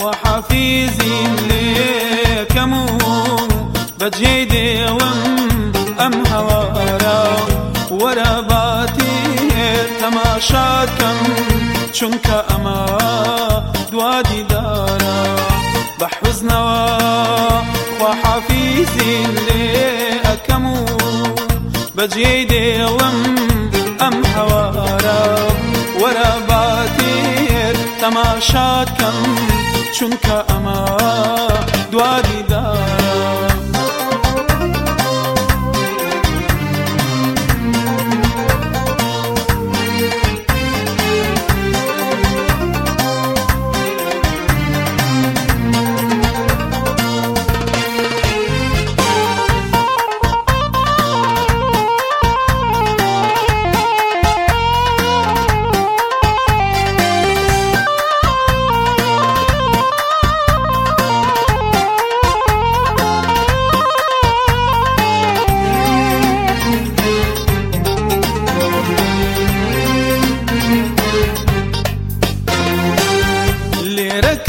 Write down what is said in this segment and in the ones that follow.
وحافيزي ليكم بجيدي وم أم هوارا ورباتي تماشاكم چونك أما دوادي دارا بحزنوا وحافيزي ليكم بجيدي وم شادکەم چونکە ئەمە دوای دا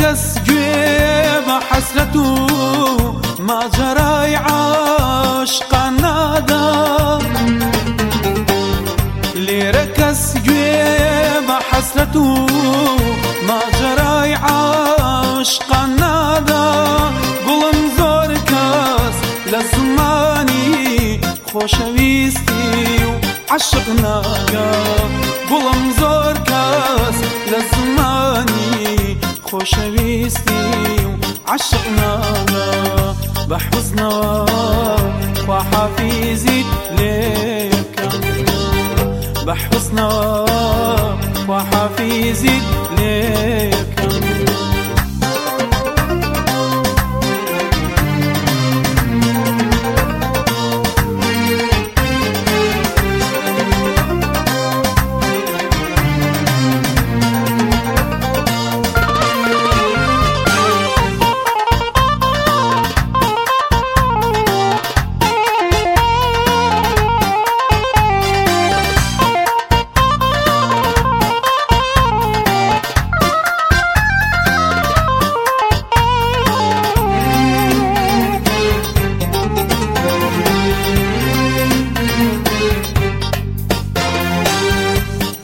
دوادیدا حسرة ما جرى عاشق نادا لركس جيب حسرة ما جرى عاشق نادا قلم زور كاس لزماني خوشويستي عشقنا قلم زور كاس لزماني خوشويستي عشقنا بحزنا وحفيزي ليك بحزنا وحفيزي ليك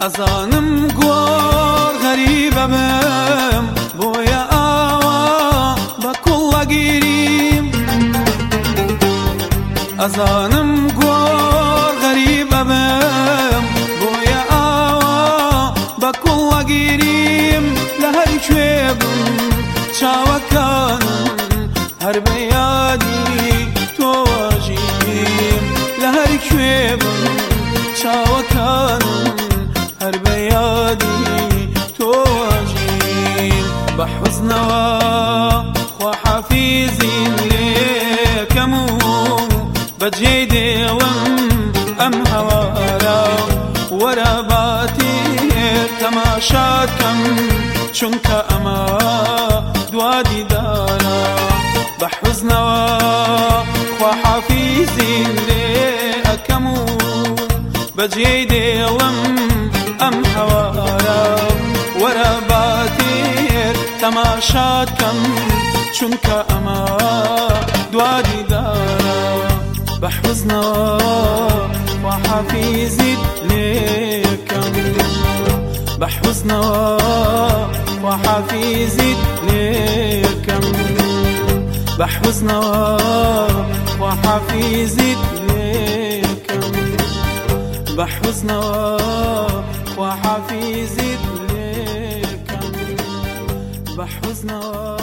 ئەزانم گۆڕ غەریبەمم بۆیە ئاوا بە کوڵەگیریم ئەزانم گۆڕ غەریبەمم بۆیە ئاوا بە کوڵەگیریم لە هەر کوێ بم چاوەکانم هەر بە یادی تۆژیم لە هەر کوێ بم چاوەکانم بە حوزنەوە خواحافیزین لێکەم و بەجێ دێوەم ئەم هەوارە وەرە باتێر تەماشاکەم چونکە ئەمە دوادی دارە بە حوزنەوە خواحافیزین لێ ئەەکەم و بەجێ تەماشات کەم چونکە ئەمە دوادی دارە بە حوزنەوە وحافیزیت لێکەم بە حوزنەوە وحافیزیت لێکەم بە حوزنەوە وحافیزیت لێکەم بە حوزنەوە وحفيزي ليكم بحزنا وحفيزي